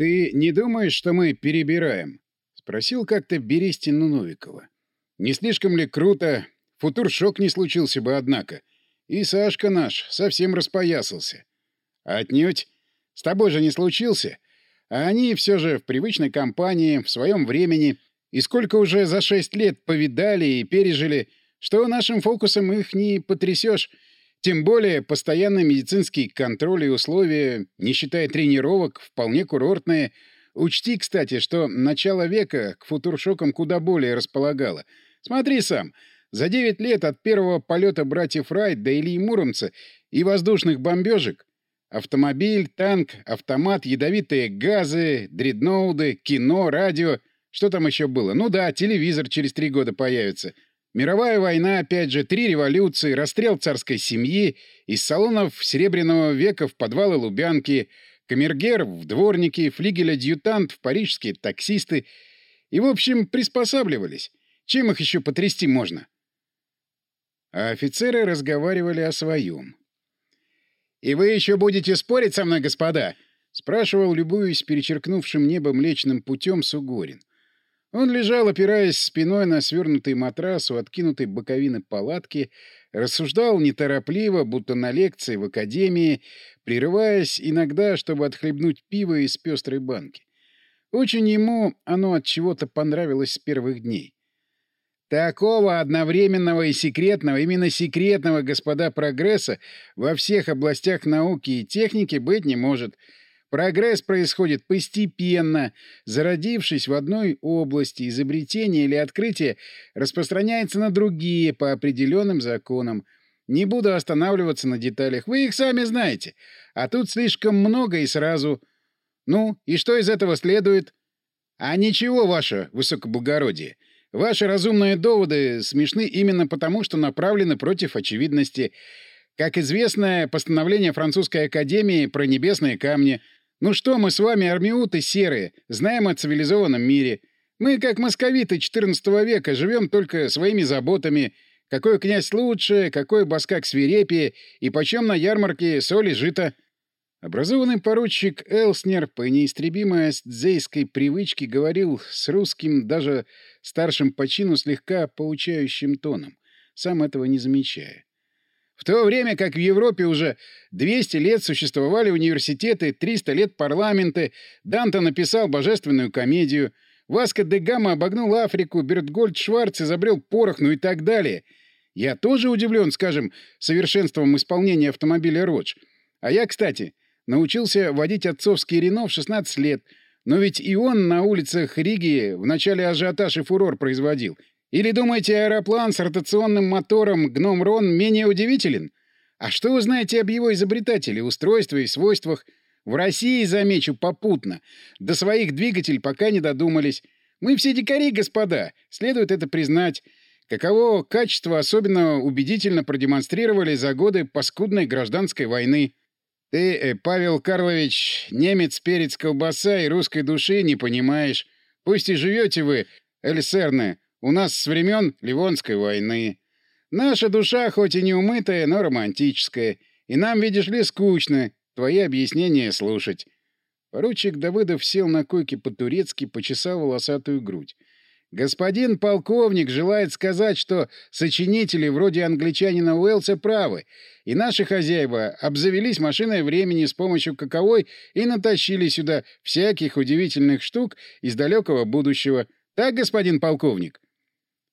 «Ты не думаешь, что мы перебираем?» — спросил как-то Берестину Новикова. «Не слишком ли круто? Футуршок не случился бы, однако. И Сашка наш совсем распоясался. Отнюдь. С тобой же не случился. А они все же в привычной компании, в своем времени. И сколько уже за шесть лет повидали и пережили, что нашим фокусом их не потрясешь. Тем более постоянный медицинский контроль и условия, не считая тренировок, вполне курортные. Учти, кстати, что начало века к футуршокам куда более располагало. Смотри сам. За девять лет от первого полета братьев Райт до Ильи Муромца и воздушных бомбежек автомобиль, танк, автомат, ядовитые газы, дредноуды, кино, радио. Что там еще было? Ну да, телевизор через три года появится — Мировая война, опять же, три революции, расстрел царской семьи, из салонов Серебряного века в подвалы Лубянки, камергер в дворники, флигель-адъютант в парижские таксисты. И, в общем, приспосабливались. Чем их еще потрясти можно? А офицеры разговаривали о своем. «И вы еще будете спорить со мной, господа?» — спрашивал, любуясь перечеркнувшим небо млечным путем Сугорин. Он лежал, опираясь спиной на свернутый матрас у откинутой боковины палатки, рассуждал неторопливо, будто на лекции в академии, прерываясь иногда, чтобы отхлебнуть пиво из пестрой банки. Очень ему оно от чего-то понравилось с первых дней. Такого одновременного и секретного, именно секретного, господа, прогресса во всех областях науки и техники быть не может — Прогресс происходит постепенно. Зародившись в одной области, изобретение или открытие распространяется на другие по определенным законам. Не буду останавливаться на деталях, вы их сами знаете. А тут слишком много и сразу. Ну, и что из этого следует? А ничего, ваше высокоблагородие. Ваши разумные доводы смешны именно потому, что направлены против очевидности. Как известное постановление Французской Академии про небесные камни — ну что мы с вами, армиуты серые, знаем о цивилизованном мире. Мы, как московиты XIV века, живем только своими заботами. Какой князь лучше, какой баскак свирепее, и почем на ярмарке соли жито. Образованный поручик Элснер по неистребимой астзейской привычке говорил с русским, даже старшим по чину, слегка поучающим тоном, сам этого не замечая. В то время как в Европе уже 200 лет существовали университеты, 300 лет парламенты, Данте написал божественную комедию, Васко де Гама обогнул Африку, Бертгольд Шварц изобрел порох, ну и так далее. Я тоже удивлен, скажем, совершенством исполнения автомобиля «Родж». А я, кстати, научился водить отцовский Рено в 16 лет, но ведь и он на улицах Риги в начале ажиотаж и фурор производил — или думаете, аэроплан с ротационным мотором «Гном Рон» менее удивителен? А что вы знаете об его изобретателе, устройстве и свойствах? В России, замечу, попутно. До своих двигателей пока не додумались. Мы все дикари, господа, следует это признать. Каково качество особенно убедительно продемонстрировали за годы паскудной гражданской войны. Ты, э, Павел Карлович, немец, перец, колбаса и русской души не понимаешь. Пусть и живете вы, Эльсерне, у нас с времен Ливонской войны. Наша душа хоть и не умытая, но романтическая. И нам, видишь ли, скучно твои объяснения слушать. Поручик Давыдов сел на койке по-турецки, почесал волосатую грудь. «Господин полковник желает сказать, что сочинители вроде англичанина Уэллса правы, и наши хозяева обзавелись машиной времени с помощью каковой и натащили сюда всяких удивительных штук из далекого будущего. Так, господин полковник?»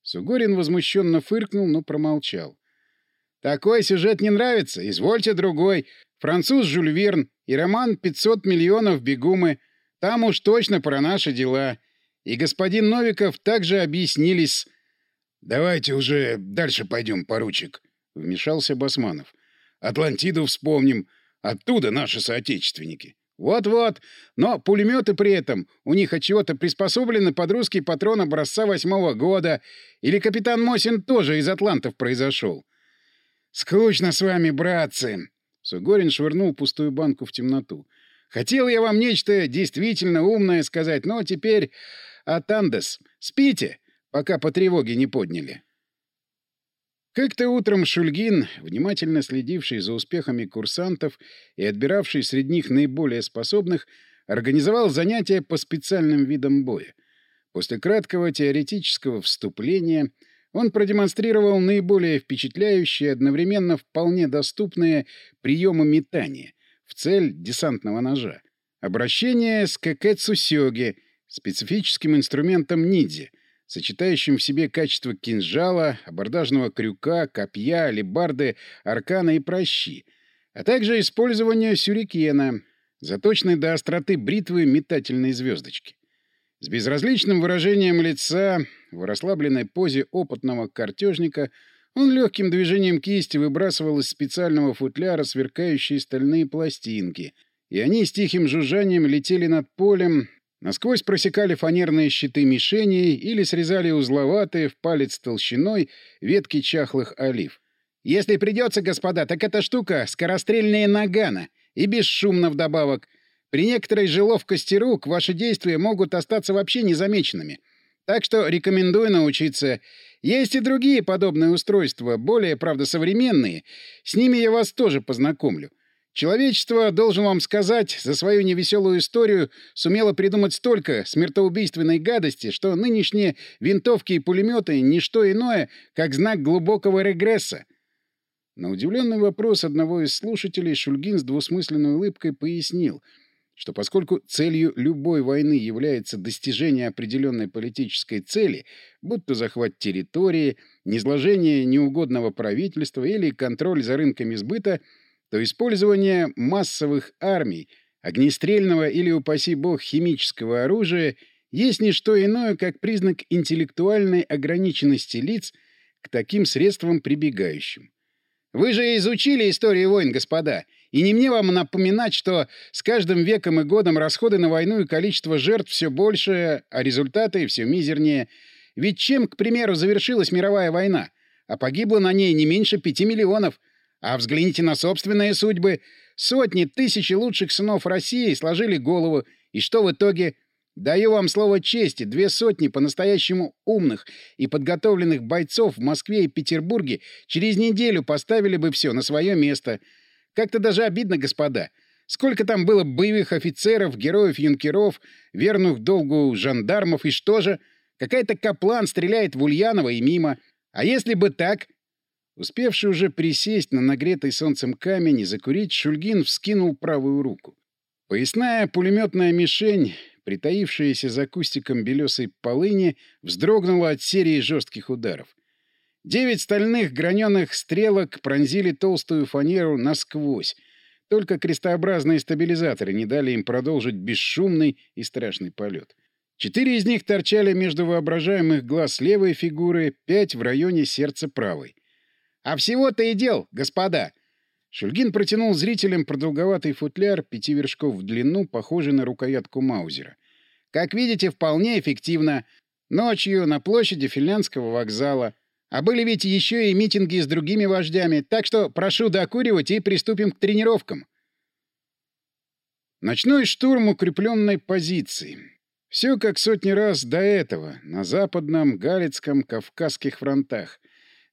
Сугорин возмущенно фыркнул, но промолчал. «Такой сюжет не нравится? Извольте другой. Француз Жюль Верн и роман «500 миллионов бегумы». Там уж точно про наши дела. И господин Новиков также объяснились...» «Давайте уже дальше пойдем, поручик», — вмешался Басманов. «Атлантиду вспомним. Оттуда наши соотечественники». Вот-вот. Но пулеметы при этом у них от чего-то приспособлены под русский патрон образца восьмого года. Или капитан Мосин тоже из атлантов произошел. Скучно с вами, братцы. Сугорин швырнул пустую банку в темноту. Хотел я вам нечто действительно умное сказать, но теперь... Атандес, спите, пока по тревоге не подняли. Как-то утром Шульгин, внимательно следивший за успехами курсантов и отбиравший среди них наиболее способных, организовал занятия по специальным видам боя. После краткого теоретического вступления он продемонстрировал наиболее впечатляющие, одновременно вполне доступные приемы метания в цель десантного ножа. Обращение с кэкэцусёги, специфическим инструментом ниндзя, сочетающим в себе качество кинжала, абордажного крюка, копья, алебарды, аркана и прощи, а также использование сюрикена, заточенной до остроты бритвы метательной звездочки. С безразличным выражением лица, в расслабленной позе опытного картежника, он легким движением кисти выбрасывал из специального футляра сверкающие стальные пластинки, и они с тихим жужжанием летели над полем, насквозь просекали фанерные щиты мишеней или срезали узловатые в палец толщиной ветки чахлых олив. «Если придется, господа, так эта штука — скорострельная нагана, и бесшумно вдобавок. При некоторой же ловкости рук ваши действия могут остаться вообще незамеченными. Так что рекомендую научиться. Есть и другие подобные устройства, более, правда, современные. С ними я вас тоже познакомлю. Человечество, должен вам сказать, за свою невеселую историю сумело придумать столько смертоубийственной гадости, что нынешние винтовки и пулеметы — ничто иное, как знак глубокого регресса. На удивленный вопрос одного из слушателей Шульгин с двусмысленной улыбкой пояснил — что поскольку целью любой войны является достижение определенной политической цели, будь то захват территории, низложение неугодного правительства или контроль за рынками сбыта, то использование массовых армий, огнестрельного или, упаси бог, химического оружия есть не что иное, как признак интеллектуальной ограниченности лиц к таким средствам прибегающим. Вы же изучили историю войн, господа, и не мне вам напоминать, что с каждым веком и годом расходы на войну и количество жертв все больше, а результаты все мизернее. Ведь чем, к примеру, завершилась мировая война? А погибло на ней не меньше пяти миллионов. А взгляните на собственные судьбы. Сотни, тысячи лучших сынов России сложили голову. И что в итоге? Даю вам слово чести, две сотни по-настоящему умных и подготовленных бойцов в Москве и Петербурге через неделю поставили бы все на свое место — как-то даже обидно, господа. Сколько там было боевых офицеров, героев-юнкеров, верных долгу жандармов, и что же? Какая-то каплан стреляет в Ульянова и мимо. А если бы так... Успевший уже присесть на нагретый солнцем камень и закурить, Шульгин вскинул правую руку. Поясная пулеметная мишень, притаившаяся за кустиком белесой полыни, вздрогнула от серии жестких ударов. Девять стальных граненых стрелок пронзили толстую фанеру насквозь. Только крестообразные стабилизаторы не дали им продолжить бесшумный и страшный полет. Четыре из них торчали между воображаемых глаз левой фигуры, пять в районе сердца правой. «А всего-то и дел, господа!» Шульгин протянул зрителям продолговатый футляр пяти вершков в длину, похожий на рукоятку Маузера. «Как видите, вполне эффективно. Ночью на площади Финляндского вокзала — а были ведь еще и митинги с другими вождями, так что прошу докуривать и приступим к тренировкам. Ночной штурм укрепленной позиции. Все как сотни раз до этого, на Западном, Галицком, Кавказских фронтах.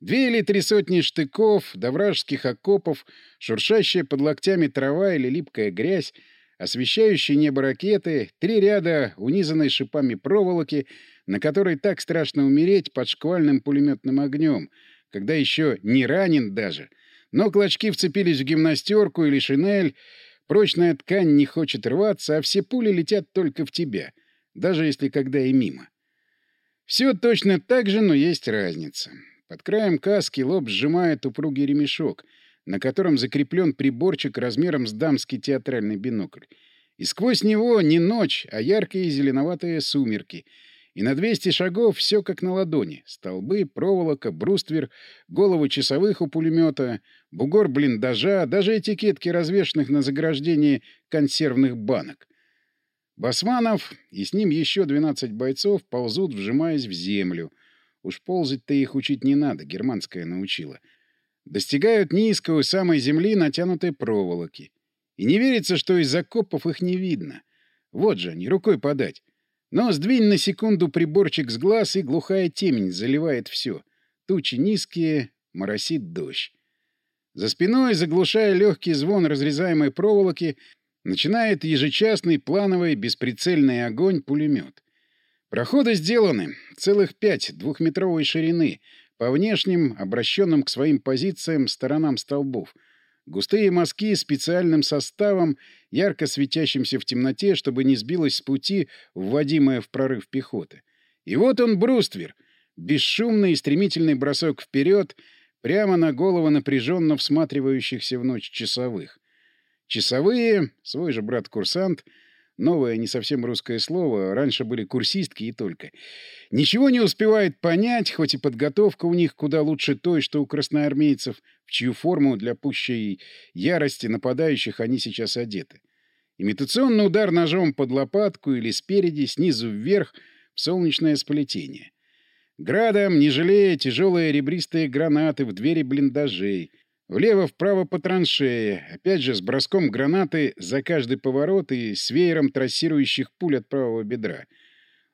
Две или три сотни штыков, до вражеских окопов, шуршащая под локтями трава или липкая грязь, освещающие небо ракеты, три ряда унизанной шипами проволоки — на которой так страшно умереть под шквальным пулеметным огнем, когда еще не ранен даже. Но клочки вцепились в гимнастерку или шинель, прочная ткань не хочет рваться, а все пули летят только в тебя, даже если когда и мимо. Все точно так же, но есть разница. Под краем каски лоб сжимает упругий ремешок, на котором закреплен приборчик размером с дамский театральный бинокль. И сквозь него не ночь, а яркие зеленоватые сумерки — и на 200 шагов все как на ладони. Столбы, проволока, бруствер, головы часовых у пулемета, бугор блиндажа, даже этикетки развешанных на заграждении консервных банок. Басманов и с ним еще 12 бойцов ползут, вжимаясь в землю. Уж ползать-то их учить не надо, германская научила. Достигают низкой у самой земли натянутой проволоки. И не верится, что из окопов их не видно. Вот же они, рукой подать. Но сдвинь на секунду приборчик с глаз, и глухая темень заливает все. Тучи низкие, моросит дождь. За спиной, заглушая легкий звон разрезаемой проволоки, Начинает ежечасный плановый бесприцельный огонь пулемет. Проходы сделаны, целых пять двухметровой ширины, по внешним, обращенным к своим позициям сторонам столбов. Густые мазки специальным составом, ярко светящимся в темноте, чтобы не сбилась с пути вводимая в прорыв пехоты. И вот он, бруствер. Бесшумный и стремительный бросок вперед, прямо на голову напряженно всматривающихся в ночь часовых. Часовые, свой же брат-курсант, новое не совсем русское слово, раньше были курсистки и только, ничего не успевает понять, хоть и подготовка у них куда лучше той, что у красноармейцев, в чью форму для пущей ярости нападающих они сейчас одеты. Имитационный удар ножом под лопатку или спереди, снизу вверх, в солнечное сплетение. Градом, не жалея, тяжелые ребристые гранаты в двери блиндажей — Влево-вправо по траншее, опять же с броском гранаты за каждый поворот и с веером трассирующих пуль от правого бедра.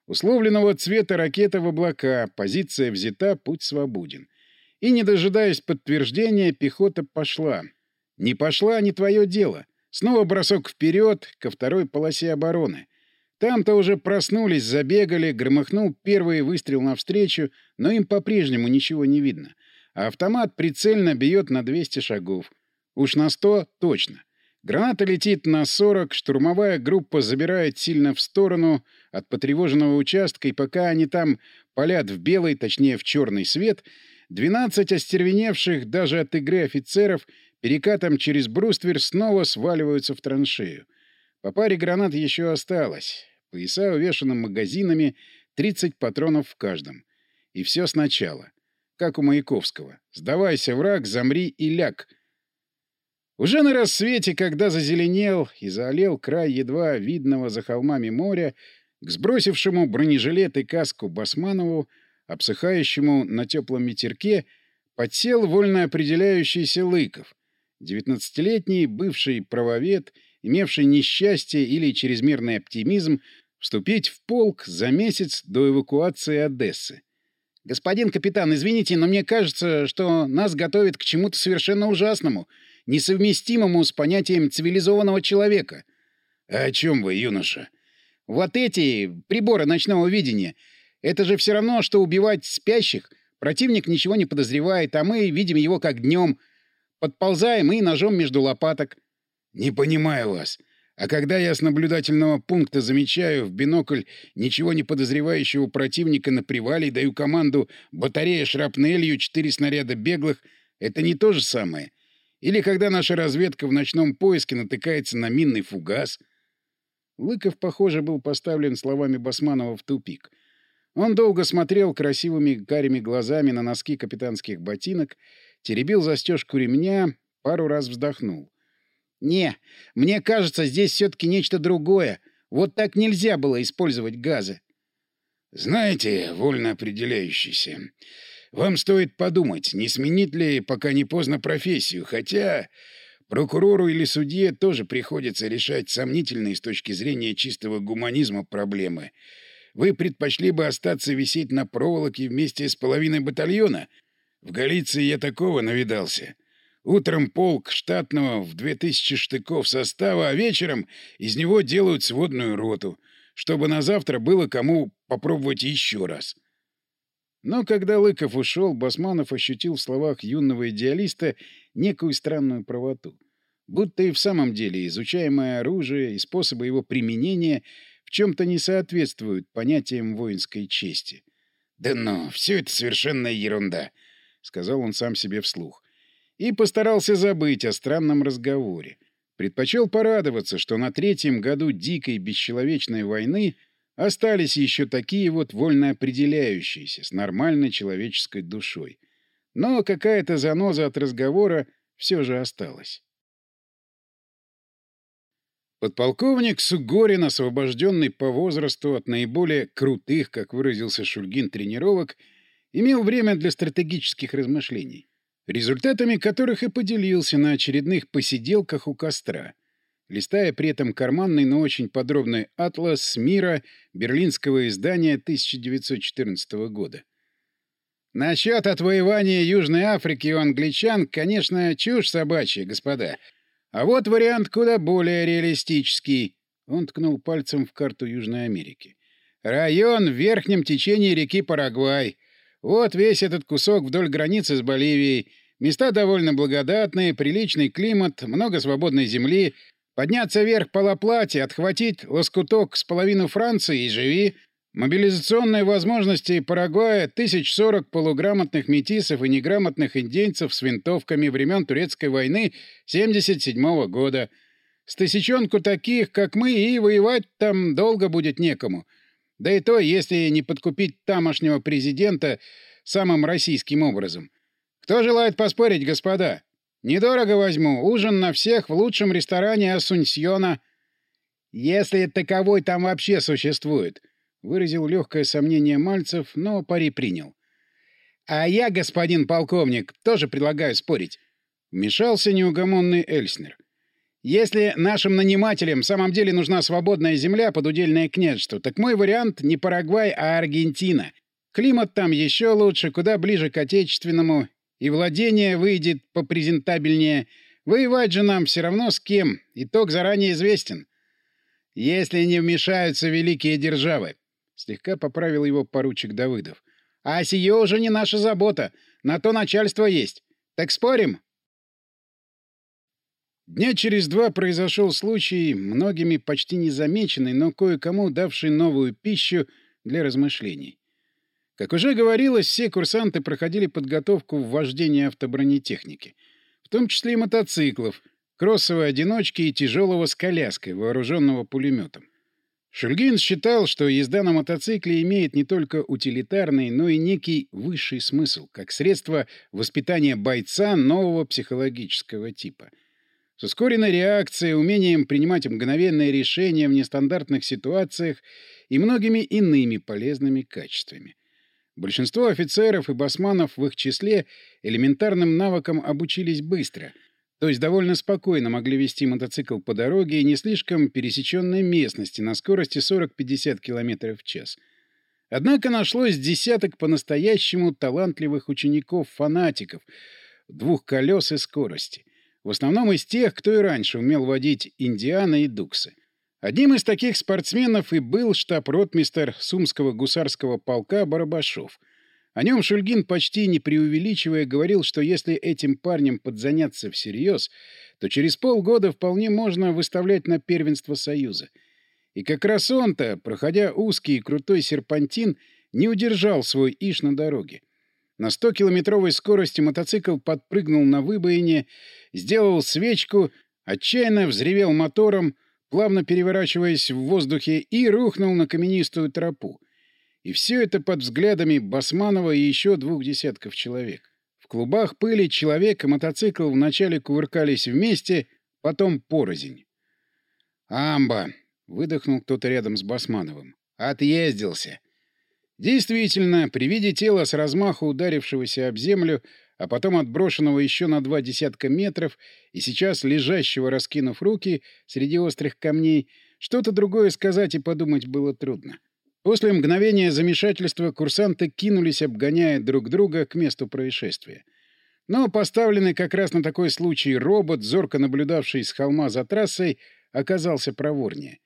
Условленного цвета ракета в облака, позиция взята, путь свободен. И, не дожидаясь подтверждения, пехота пошла. Не пошла — не твое дело. Снова бросок вперед, ко второй полосе обороны. Там-то уже проснулись, забегали, громыхнул первый выстрел навстречу, но им по-прежнему ничего не видно а автомат прицельно бьет на 200 шагов. Уж на 100 точно. Граната летит на 40, штурмовая группа забирает сильно в сторону от потревоженного участка, и пока они там палят в белый, точнее в черный свет, 12 остервеневших даже от игры офицеров перекатом через бруствер снова сваливаются в траншею. По паре гранат еще осталось. Пояса увешаны магазинами, 30 патронов в каждом. И все сначала как у Маяковского. «Сдавайся, враг, замри и ляг». Уже на рассвете, когда зазеленел и заолел край едва видного за холмами моря, к сбросившему бронежилет и каску Басманову, обсыхающему на теплом ветерке, подсел вольно определяющийся Лыков, девятнадцатилетний бывший правовед, имевший несчастье или чрезмерный оптимизм вступить в полк за месяц до эвакуации Одессы. «Господин капитан, извините, но мне кажется, что нас готовят к чему-то совершенно ужасному, несовместимому с понятием цивилизованного человека». «А о чем вы, юноша?» «Вот эти приборы ночного видения. Это же все равно, что убивать спящих. Противник ничего не подозревает, а мы видим его как днем. Подползаем и ножом между лопаток». «Не понимаю вас. А когда я с наблюдательного пункта замечаю в бинокль ничего не подозревающего противника на привале и даю команду «батарея шрапнелью, четыре снаряда беглых», это не то же самое? Или когда наша разведка в ночном поиске натыкается на минный фугас? Лыков, похоже, был поставлен словами Басманова в тупик. Он долго смотрел красивыми карими глазами на носки капитанских ботинок, теребил застежку ремня, пару раз вздохнул. «Не, мне кажется, здесь все-таки нечто другое. Вот так нельзя было использовать газы». «Знаете, вольно определяющийся, вам стоит подумать, не сменить ли, пока не поздно, профессию, хотя прокурору или судье тоже приходится решать сомнительные с точки зрения чистого гуманизма проблемы. Вы предпочли бы остаться висеть на проволоке вместе с половиной батальона? В Галиции я такого навидался». Утром полк штатного в 2000 штыков состава, а вечером из него делают сводную роту, чтобы на завтра было кому попробовать еще раз. Но когда Лыков ушел, Басманов ощутил в словах юного идеалиста некую странную правоту. Будто и в самом деле изучаемое оружие и способы его применения в чем-то не соответствуют понятиям воинской чести. «Да ну, все это совершенная ерунда», — сказал он сам себе вслух и постарался забыть о странном разговоре. Предпочел порадоваться, что на третьем году дикой бесчеловечной войны остались еще такие вот вольно определяющиеся, с нормальной человеческой душой. Но какая-то заноза от разговора все же осталась. Подполковник Сугорин, освобожденный по возрасту от наиболее крутых, как выразился Шульгин, тренировок, имел время для стратегических размышлений результатами которых и поделился на очередных посиделках у костра, листая при этом карманный, но очень подробный атлас мира берлинского издания 1914 года. Насчет отвоевания Южной Африки у англичан, конечно, чушь собачья, господа. А вот вариант куда более реалистический. Он ткнул пальцем в карту Южной Америки. Район в верхнем течении реки Парагвай. Вот весь этот кусок вдоль границы с Боливией. Места довольно благодатные, приличный климат, много свободной земли. Подняться вверх по Лаплате, отхватить лоскуток с половину Франции и живи. Мобилизационные возможности Парагвая — тысяч сорок полуграмотных метисов и неграмотных индейцев с винтовками времен Турецкой войны 77 -го года. С тысячонку таких, как мы, и воевать там долго будет некому. Да и то, если не подкупить тамошнего президента самым российским образом. Кто желает поспорить, господа? Недорого возьму. Ужин на всех в лучшем ресторане Асунсьона. Если таковой там вообще существует — Выразил легкое сомнение Мальцев, но пари принял. «А я, господин полковник, тоже предлагаю спорить», — вмешался неугомонный Эльснер. «Если нашим нанимателям в самом деле нужна свободная земля под удельное княжество, так мой вариант не Парагвай, а Аргентина. Климат там еще лучше, куда ближе к отечественному, и владение выйдет попрезентабельнее. Воевать же нам все равно с кем, итог заранее известен. Если не вмешаются великие державы. Слегка поправил его поручик Давыдов. «А сие уже не наша забота. На то начальство есть. Так спорим?» Дня через два произошел случай, многими почти незамеченный, но кое-кому давший новую пищу для размышлений. Как уже говорилось, все курсанты проходили подготовку в вождении автобронетехники, в том числе и мотоциклов, кроссовой одиночки и тяжелого с коляской, вооруженного пулеметом. Шульгин считал, что езда на мотоцикле имеет не только утилитарный, но и некий высший смысл, как средство воспитания бойца нового психологического типа. С ускоренной реакцией, умением принимать мгновенные решения в нестандартных ситуациях и многими иными полезными качествами. Большинство офицеров и басманов в их числе элементарным навыкам обучились быстро — то есть довольно спокойно могли вести мотоцикл по дороге и не слишком пересеченной местности на скорости 40-50 км в час. Однако нашлось десяток по-настоящему талантливых учеников-фанатиков двух колес и скорости. В основном из тех, кто и раньше умел водить Индиана и Дуксы. Одним из таких спортсменов и был штаб-ротмистер Сумского гусарского полка Барабашов — о нем Шульгин, почти не преувеличивая, говорил, что если этим парнем подзаняться всерьез, то через полгода вполне можно выставлять на первенство Союза. И как раз он-то, проходя узкий и крутой серпантин, не удержал свой иш на дороге. На 100-километровой скорости мотоцикл подпрыгнул на выбоине, сделал свечку, отчаянно взревел мотором, плавно переворачиваясь в воздухе, и рухнул на каменистую тропу. И все это под взглядами Басманова и еще двух десятков человек. В клубах пыли человек и мотоцикл вначале кувыркались вместе, потом порознь. «Амба!» — выдохнул кто-то рядом с Басмановым. «Отъездился!» Действительно, при виде тела с размаху ударившегося об землю, а потом отброшенного еще на два десятка метров и сейчас лежащего, раскинув руки среди острых камней, что-то другое сказать и подумать было трудно. После мгновения замешательства курсанты кинулись, обгоняя друг друга к месту происшествия. Но поставленный как раз на такой случай робот, зорко наблюдавший с холма за трассой, оказался проворнее.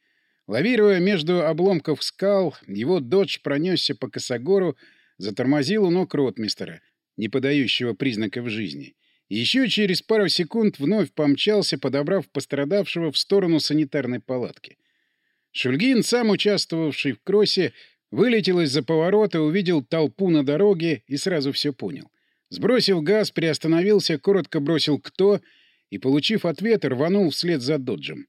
Лавируя между обломков скал, его дочь пронесся по косогору, затормозил у ног ротмистера, не подающего признаков жизни. Еще через пару секунд вновь помчался, подобрав пострадавшего в сторону санитарной палатки. Шульгин, сам участвовавший в кроссе, вылетел из-за поворота, увидел толпу на дороге и сразу все понял. Сбросил газ, приостановился, коротко бросил «кто» и, получив ответ, рванул вслед за доджем.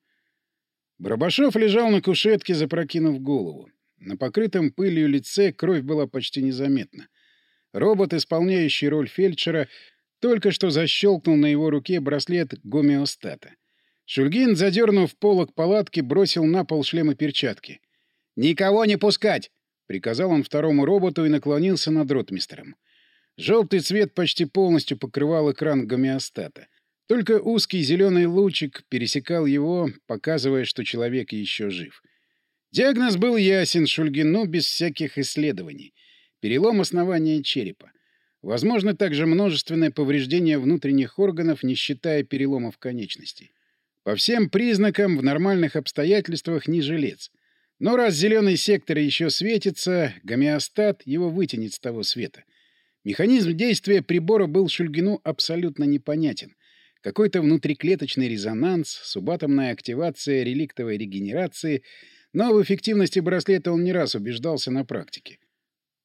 Барабашов лежал на кушетке, запрокинув голову. На покрытом пылью лице кровь была почти незаметна. Робот, исполняющий роль фельдшера, только что защелкнул на его руке браслет гомеостата. Шульгин, задернув полок палатки, бросил на пол шлем и перчатки. «Никого не пускать!» — приказал он второму роботу и наклонился над ротмистером. Желтый цвет почти полностью покрывал экран гомеостата. Только узкий зеленый лучик пересекал его, показывая, что человек еще жив. Диагноз был ясен Шульгину без всяких исследований. Перелом основания черепа. Возможно также множественное повреждение внутренних органов, не считая переломов конечностей. По всем признакам, в нормальных обстоятельствах не жилец. Но раз зеленый сектор еще светится, гомеостат его вытянет с того света. Механизм действия прибора был Шульгину абсолютно непонятен. Какой-то внутриклеточный резонанс, субатомная активация реликтовой регенерации, но в эффективности браслета он не раз убеждался на практике.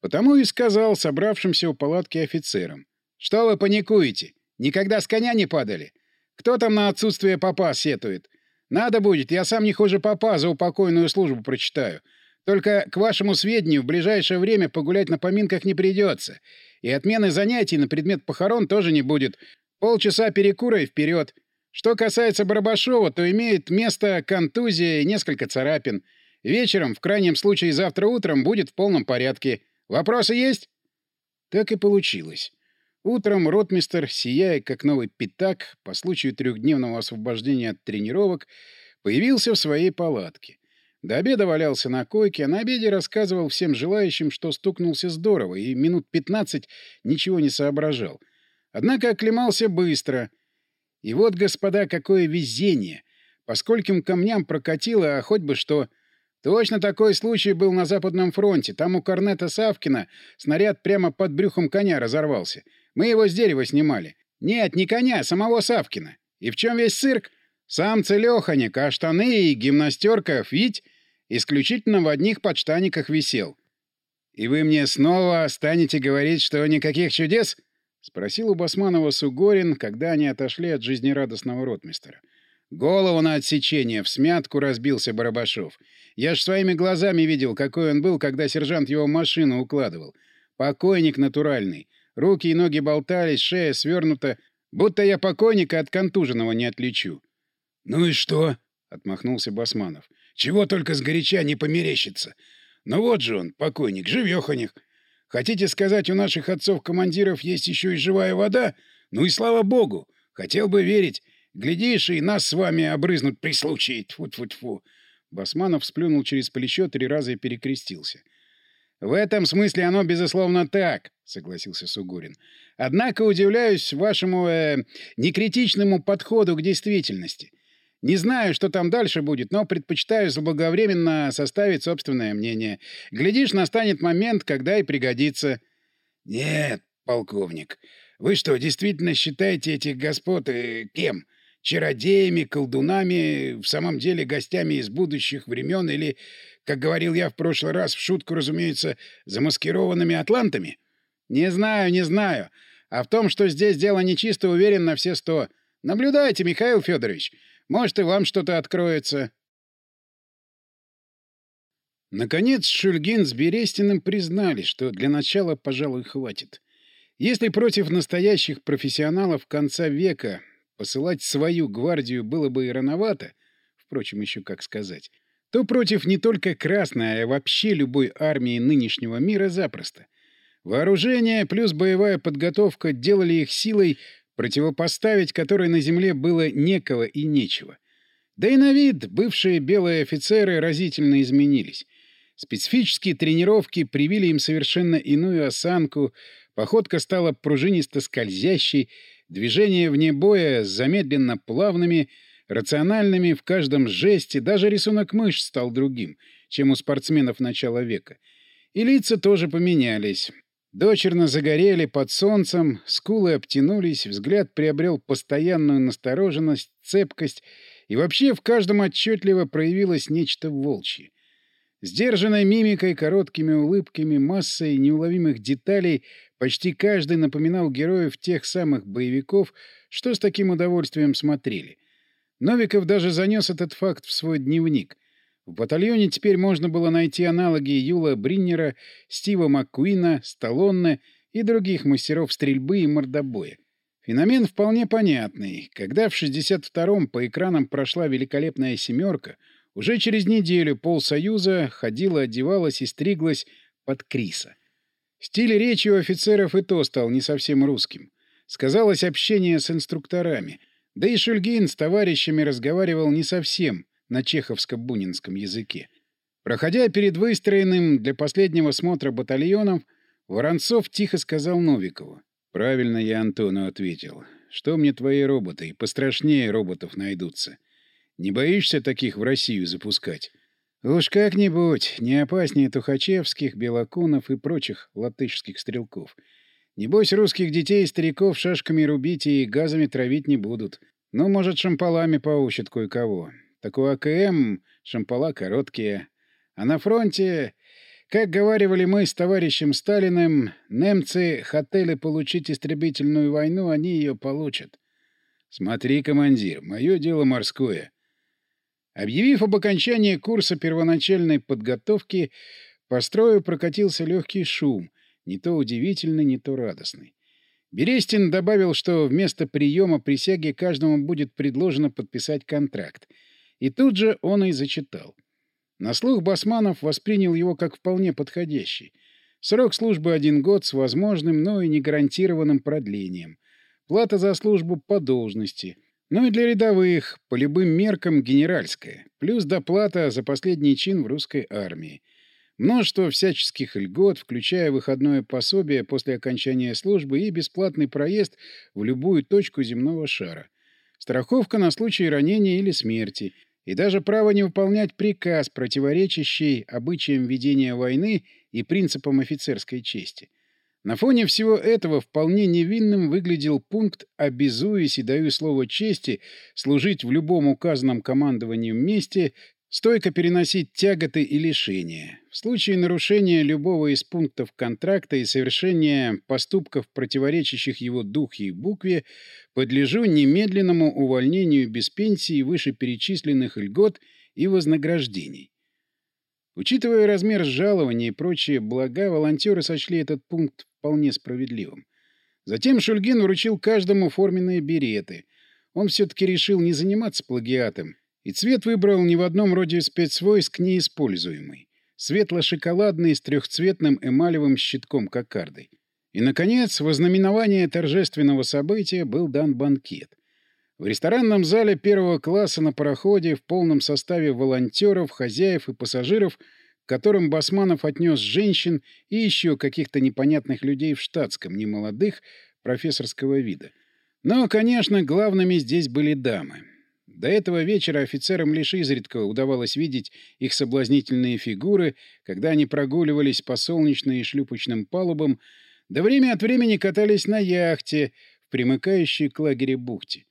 Потому и сказал собравшимся у палатки офицерам. «Что вы паникуете? Никогда с коня не падали? Кто там на отсутствие папа сетует? Надо будет, я сам не хуже папа за упокойную службу прочитаю. Только, к вашему сведению, в ближайшее время погулять на поминках не придется. И отмены занятий на предмет похорон тоже не будет. Полчаса перекура и вперед. Что касается Барабашова, то имеет место контузия и несколько царапин. Вечером, в крайнем случае завтра утром, будет в полном порядке. Вопросы есть? Так и получилось. Утром ротмистер, сияя как новый пятак по случаю трехдневного освобождения от тренировок, появился в своей палатке. До обеда валялся на койке, а на обеде рассказывал всем желающим, что стукнулся здорово, и минут пятнадцать ничего не соображал. Однако оклемался быстро. И вот, господа, какое везение! По скольким камням прокатило, а хоть бы что... Точно такой случай был на Западном фронте. Там у корнета Савкина снаряд прямо под брюхом коня разорвался — мы его с дерева снимали. Нет, не коня, а самого Савкина. И в чем весь цирк? Сам целеханик, а штаны и гимнастерка, ведь исключительно в одних подштаниках висел. «И вы мне снова станете говорить, что никаких чудес?» — спросил у Басманова Сугорин, когда они отошли от жизнерадостного ротмистера. Голову на отсечение, в смятку разбился Барабашов. Я ж своими глазами видел, какой он был, когда сержант его машину укладывал. Покойник натуральный. Руки и ноги болтались, шея свернута, будто я покойника от контуженного не отличу. — Ну и что? — отмахнулся Басманов. — Чего только сгоряча не померещится. Ну вот же он, покойник, живеханих. Хотите сказать, у наших отцов-командиров есть еще и живая вода? Ну и слава богу! Хотел бы верить. Глядишь, и нас с вами обрызнут при случае. Тьфу-тьфу-тьфу. Басманов сплюнул через плечо три раза и перекрестился. «В этом смысле оно, безусловно, так», — согласился Сугурин. «Однако удивляюсь вашему э, некритичному подходу к действительности. Не знаю, что там дальше будет, но предпочитаю заблаговременно составить собственное мнение. Глядишь, настанет момент, когда и пригодится». «Нет, полковник, вы что, действительно считаете этих господ э, кем? Чародеями, колдунами, в самом деле гостями из будущих времен или как говорил я в прошлый раз, в шутку, разумеется, замаскированными атлантами? Не знаю, не знаю. А в том, что здесь дело нечисто, уверен на все сто. Наблюдайте, Михаил Федорович. Может, и вам что-то откроется. Наконец Шульгин с Берестиным признали, что для начала, пожалуй, хватит. Если против настоящих профессионалов конца века посылать свою гвардию было бы и рановато, впрочем, еще как сказать, то против не только Красной, а вообще любой армии нынешнего мира запросто. Вооружение плюс боевая подготовка делали их силой, противопоставить которой на земле было некого и нечего. Да и на вид бывшие белые офицеры разительно изменились. Специфические тренировки привили им совершенно иную осанку, походка стала пружинисто скользящей, движения вне боя замедленно плавными — рациональными в каждом жесте, даже рисунок мышц стал другим, чем у спортсменов начала века. И лица тоже поменялись. Дочерно загорели под солнцем, скулы обтянулись, взгляд приобрел постоянную настороженность, цепкость, и вообще в каждом отчетливо проявилось нечто волчье. Сдержанной мимикой, короткими улыбками, массой неуловимых деталей почти каждый напоминал героев тех самых боевиков, что с таким удовольствием смотрели. Новиков даже занес этот факт в свой дневник. В батальоне теперь можно было найти аналоги Юла Бриннера, Стива МакКуина, Сталлоне и других мастеров стрельбы и мордобоя. Феномен вполне понятный. Когда в 62-м по экранам прошла великолепная «семерка», уже через неделю полсоюза ходила, одевалась и стриглась под Криса. Стиль речи у офицеров и то стал не совсем русским. Сказалось общение с инструкторами — да и Шульгин с товарищами разговаривал не совсем на чеховско-бунинском языке. Проходя перед выстроенным для последнего смотра батальоном, Воронцов тихо сказал Новикову. «Правильно я Антону ответил. Что мне твои роботы? Пострашнее роботов найдутся. Не боишься таких в Россию запускать? Уж как-нибудь, не опаснее тухачевских, белокунов и прочих латышских стрелков. Небось, русских детей и стариков шашками рубить и газами травить не будут. Ну, может, шампалами поучат кое-кого. Так у АКМ шампала короткие. А на фронте, как говаривали мы с товарищем Сталиным, немцы хотели получить истребительную войну, они ее получат. Смотри, командир, мое дело морское. Объявив об окончании курса первоначальной подготовки, по строю прокатился легкий шум, не то удивительный, не то радостный. Берестин добавил, что вместо приема присяги каждому будет предложено подписать контракт. И тут же он и зачитал. На слух Басманов воспринял его как вполне подходящий. Срок службы один год с возможным, но и не гарантированным продлением. Плата за службу по должности — ну и для рядовых, по любым меркам, генеральская. Плюс доплата за последний чин в русской армии. Множество всяческих льгот, включая выходное пособие после окончания службы и бесплатный проезд в любую точку земного шара. Страховка на случай ранения или смерти. И даже право не выполнять приказ, противоречащий обычаям ведения войны и принципам офицерской чести. На фоне всего этого вполне невинным выглядел пункт «обязуясь и даю слово чести служить в любом указанном командованием месте, стойко переносить тяготы и лишения. В случае нарушения любого из пунктов контракта и совершения поступков, противоречащих его духе и букве, подлежу немедленному увольнению без пенсии вышеперечисленных льгот и вознаграждений». Учитывая размер жалования и прочие блага, волонтеры сочли этот пункт вполне справедливым. Затем Шульгин вручил каждому форменные береты. Он все-таки решил не заниматься плагиатом, и цвет выбрал ни в одном роде спецвойск неиспользуемый. Светло-шоколадный с трехцветным эмалевым щитком кокардой. И, наконец, в ознаменование торжественного события был дан банкет. В ресторанном зале первого класса на пароходе в полном составе волонтеров, хозяев и пассажиров – которым Басманов отнес женщин и еще каких-то непонятных людей в штатском, немолодых, профессорского вида. Но, конечно, главными здесь были дамы. До этого вечера офицерам лишь изредка удавалось видеть их соблазнительные фигуры, когда они прогуливались по солнечным и шлюпочным палубам, да время от времени катались на яхте в примыкающей к лагере бухте.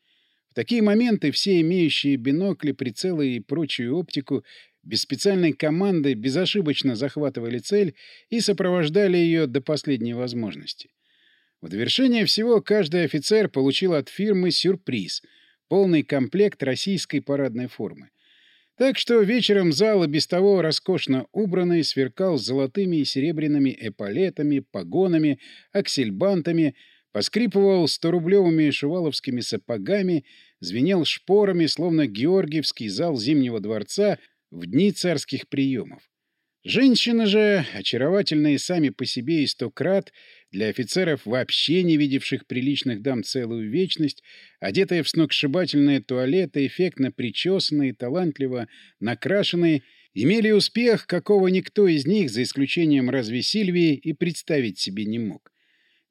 Такие моменты все имеющие бинокли, прицелы и прочую оптику без специальной команды безошибочно захватывали цель и сопровождали ее до последней возможности. В довершение всего каждый офицер получил от фирмы сюрприз — полный комплект российской парадной формы. Так что вечером зал, без того роскошно убранный, сверкал золотыми и серебряными эполетами, погонами, аксельбантами, поскрипывал сторублевыми шуваловскими сапогами, звенел шпорами, словно Георгиевский зал Зимнего дворца в дни царских приемов. Женщины же, очаровательные сами по себе и сто крат, для офицеров, вообще не видевших приличных дам целую вечность, одетые в сногсшибательные туалеты, эффектно причесанные, талантливо накрашенные, имели успех, какого никто из них, за исключением разве Сильвии, и представить себе не мог.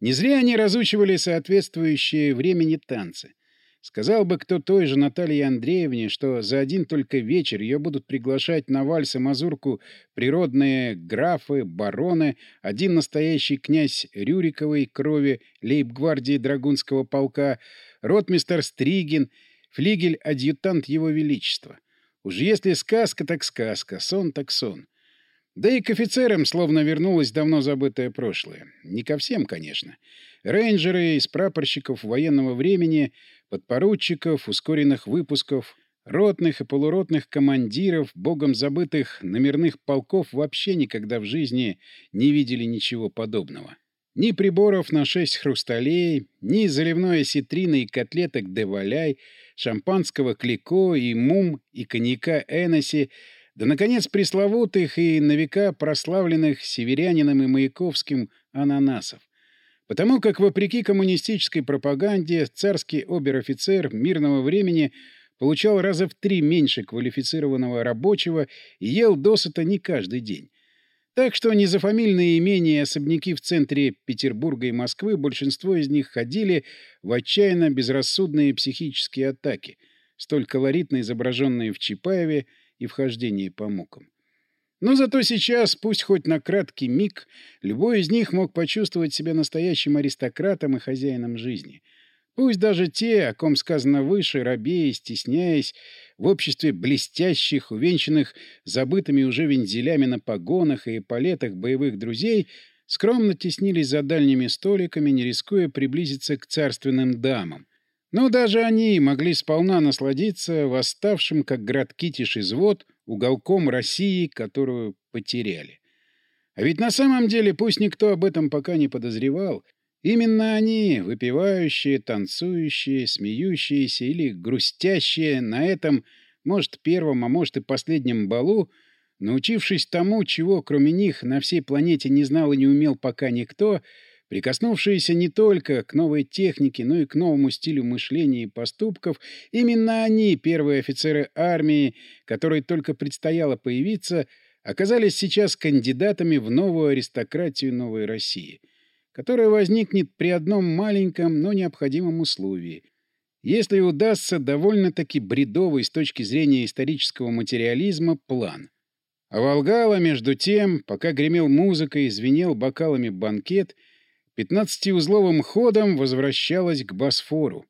Не зря они разучивали соответствующие времени танцы. Сказал бы кто той же Наталье Андреевне, что за один только вечер ее будут приглашать на вальс и мазурку природные графы, бароны, один настоящий князь Рюриковой крови, лейб-гвардии Драгунского полка, ротмистер Стригин, флигель-адъютант Его Величества. Уж если сказка, так сказка, сон так сон. Да и к офицерам словно вернулось давно забытое прошлое. Не ко всем, конечно. Рейнджеры из прапорщиков военного времени — подпоручиков, ускоренных выпусков, ротных и полуротных командиров, богом забытых номерных полков вообще никогда в жизни не видели ничего подобного. Ни приборов на шесть хрусталей, ни заливной осетрины и котлеток деваляй, шампанского клико и мум и коньяка Эноси, да, наконец, пресловутых и на века прославленных северянином и Маяковским ананасов. Потому как, вопреки коммунистической пропаганде, царский обер-офицер мирного времени получал раза в три меньше квалифицированного рабочего и ел досыта не каждый день. Так что не за фамильные имения и особняки в центре Петербурга и Москвы большинство из них ходили в отчаянно безрассудные психические атаки, столь колоритно изображенные в Чапаеве и вхождении по мукам. Но зато сейчас, пусть хоть на краткий миг, любой из них мог почувствовать себя настоящим аристократом и хозяином жизни. Пусть даже те, о ком сказано выше, робея, стесняясь, в обществе блестящих, увенчанных забытыми уже вензелями на погонах и палетах боевых друзей, скромно теснились за дальними столиками, не рискуя приблизиться к царственным дамам. Но даже они могли сполна насладиться восставшим, как град Китиш извод, уголком России, которую потеряли. А ведь на самом деле, пусть никто об этом пока не подозревал, именно они, выпивающие, танцующие, смеющиеся или грустящие на этом, может, первом, а может и последнем балу, научившись тому, чего кроме них на всей планете не знал и не умел пока никто, Прикоснувшиеся не только к новой технике, но и к новому стилю мышления и поступков, именно они, первые офицеры армии, которой только предстояло появиться, оказались сейчас кандидатами в новую аристократию новой России, которая возникнет при одном маленьком, но необходимом условии. Если удастся довольно-таки бредовый с точки зрения исторического материализма план. А Волгала, между тем, пока гремел музыкой и звенел бокалами банкет — пятнадцатиузловым ходом возвращалась к Босфору.